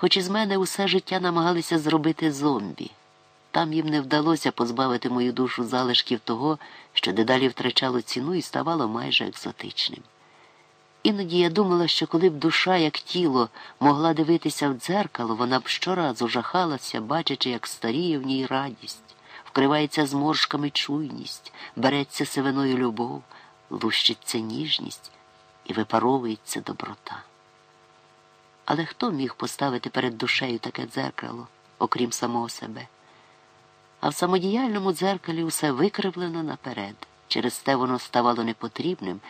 Хоч із мене усе життя намагалися зробити зомбі. Там їм не вдалося позбавити мою душу залишків того, що дедалі втрачало ціну і ставало майже екзотичним. Іноді я думала, що коли б душа, як тіло, могла дивитися в дзеркало, вона б щоразу жахалася, бачачи, як старіє в ній радість, вкривається зморшками чуйність, береться сивиною любов, лущиться ніжність і випаровується доброта. Але хто міг поставити перед душею таке дзеркало, окрім самого себе? А в самодіяльному дзеркалі усе викривлено наперед, через те воно ставало непотрібним.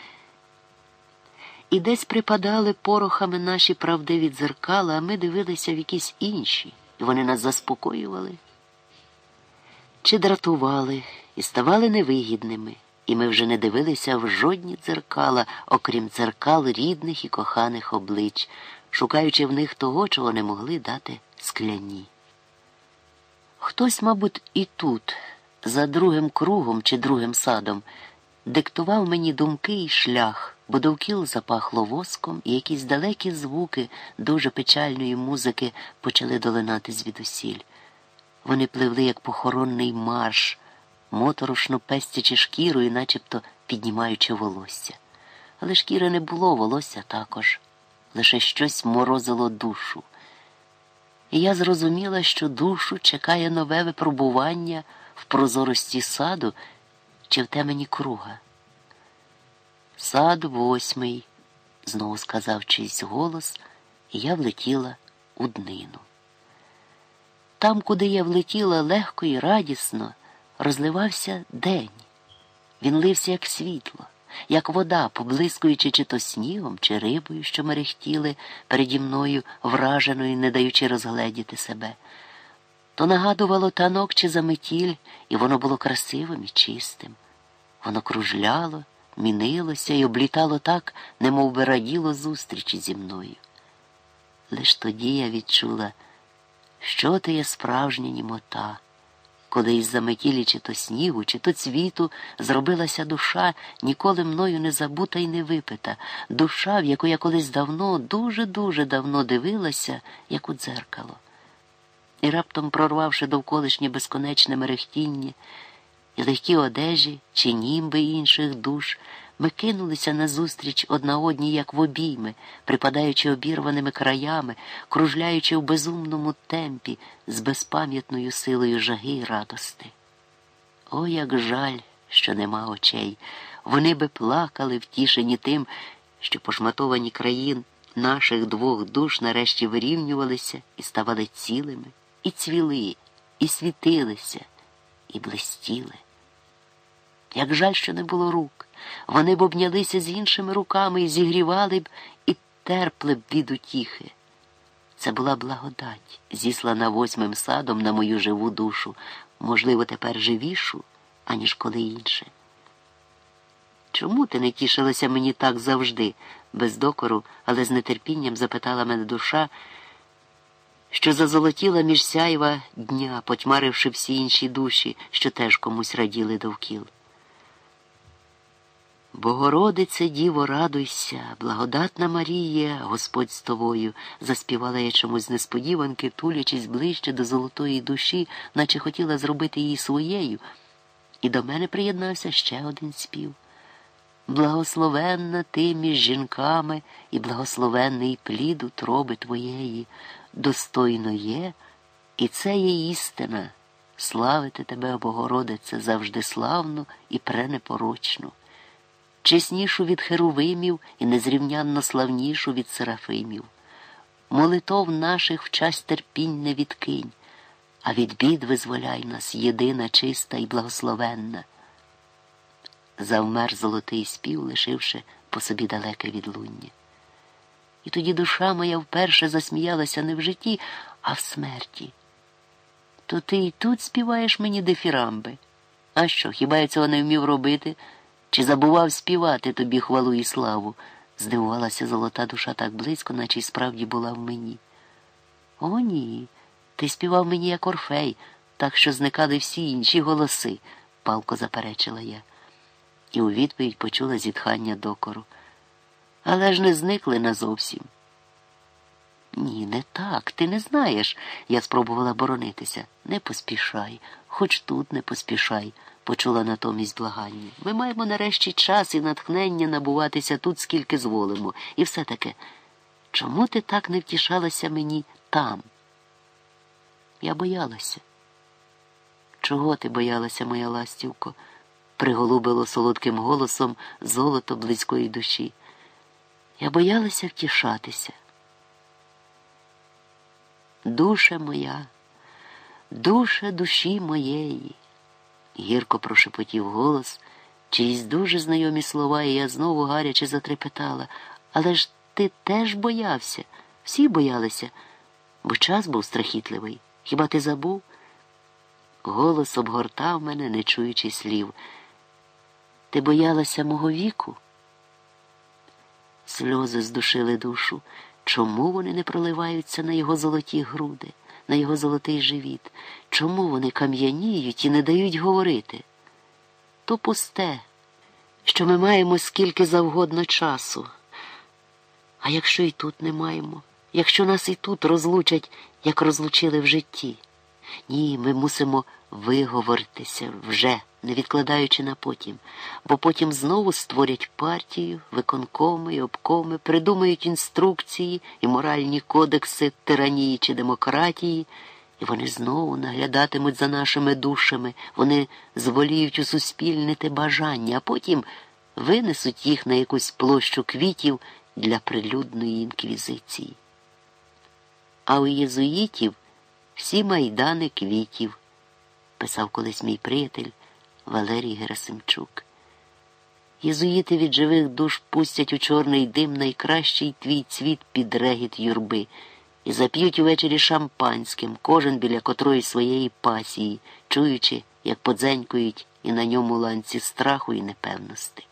І десь припадали порохами наші правдиві дзеркала, а ми дивилися в якісь інші, і вони нас заспокоювали. Чи дратували і ставали невигідними, і ми вже не дивилися в жодні дзеркала, окрім дзеркал рідних і коханих облич, шукаючи в них того, чого не могли дати скляні. Хтось, мабуть, і тут, за другим кругом чи другим садом, диктував мені думки і шлях, бо довкіл запахло воском, і якісь далекі звуки дуже печальної музики почали долинати звідусіль. Вони пливли, як похоронний марш, моторошно пестячи шкірою, начебто піднімаючи волосся. Але шкіри не було, волосся також, лише щось морозило душу. І я зрозуміла, що душу чекає нове випробування в прозорості саду чи в темені круга. Сад восьмий, знову сказав чийсь голос, і я влетіла у днину. Там, куди я влетіла легко і радісно, розливався день. Він лився, як світло, як вода, поблискуючи чи то снігом, чи рибою, що мерехтіли переді мною, враженою, не даючи розгледіти себе. То нагадувало танок чи заметіль, і воно було красивим і чистим. Воно кружляло, мінилося і облітало так, немов би раділо зустрічі зі мною. Лиш тоді я відчула. Що ти є справжня німота, коли із заметілі чи то снігу, чи то цвіту зробилася душа, ніколи мною не забута і не випита, душа, в яку я колись давно, дуже-дуже давно дивилася, як у дзеркало. І раптом, прорвавши довколишнє безконечне мерехтіння, і легкі одежі чи німби інших душ, ми кинулися назустріч одна одній, як в обійми, припадаючи обірваними краями, кружляючи в безумному темпі з безпам'ятною силою жаги й радости. О, як жаль, що нема очей. Вони би плакали, втішені тим, що пошматовані країн наших двох душ нарешті вирівнювалися і ставали цілими, і цвіли, і світилися, і блистіли. Як жаль, що не було рук. Вони б обнялися з іншими руками і зігрівали б і терпли б від утіхи. Це була благодать, зіслана восьмим садом на мою живу душу, можливо, тепер живішу, аніж коли інше. Чому ти не тішилася мені так завжди, без докору, але з нетерпінням запитала мене душа, що зазолотіла між сяйва дня, потьмаривши всі інші душі, що теж комусь раділи довкіл. Богородице, Діво, радуйся, благодатна Марія, Господь з тобою, заспівала я чомусь несподіванки, тулячись ближче до золотої душі, наче хотіла зробити її своєю, і до мене приєднався ще один спів. Благословенна ти між жінками і благословенний плід утроби твоєї, достойно є, і це є істина. Славити тебе, Богородице, завжди славну і пренепорочну чеснішу від херовимів і незрівнянно славнішу від серафимів. Молитов наших в час терпінь не відкинь, а від бід визволяй нас, єдина, чиста і благословенна. Завмер золотий спів, лишивши по собі далеке відлуння. І тоді душа моя вперше засміялася не в житті, а в смерті. То ти і тут співаєш мені дифірамби. А що, хіба я цього не вмів робити? Чи забував співати тобі хвалу і славу? здивувалася золота душа так близько, наче й справді була в мені. О, ні. Ти співав мені як орфей, так що зникали всі інші голоси, палко заперечила я. І у відповідь почула зітхання докору. Але ж не зникли назовсім. Ні, не так. Ти не знаєш. Я спробувала боронитися. Не поспішай, хоч тут не поспішай, почула натомість благання. Ми маємо нарешті час і натхнення набуватися тут, скільки зволимо. І все таки, чому ти так не втішалася мені там? Я боялася. Чого ти боялася, моя ластівко? приголубило солодким голосом золото близької душі. Я боялася втішатися. Душа моя, душа душі моєї, гірко прошепотів голос, чиїсь дуже знайомі слова, і я знову гаряче затрепетала. Але ж ти теж боявся, всі боялися, бо час був страхітливий. Хіба ти забув? Голос обгортав мене, не чуючи слів. Ти боялася мого віку? Сльози здушили душу. Чому вони не проливаються на його золоті груди, на його золотий живіт? Чому вони кам'яніють і не дають говорити? То пусте, що ми маємо скільки завгодно часу. А якщо і тут не маємо, якщо нас і тут розлучать, як розлучили в житті? Ні, ми мусимо виговоритися вже, не відкладаючи на потім, бо потім знову створять партію, виконкоми і обкоми, придумають інструкції і моральні кодекси тиранії чи демократії, і вони знову наглядатимуть за нашими душами, вони зволіють усуспільнити бажання, а потім винесуть їх на якусь площу квітів для прилюдної інквізиції. А у єзуїтів всі майдани квітів, писав колись мій приятель Валерій Герасимчук. Єзуїти від живих душ пустять у чорний дим найкращий твій цвіт під регіт юрби і зап'ють увечері шампанським, кожен біля котрої своєї пасії, чуючи, як подзенькують і на ньому ланці страху і непевності.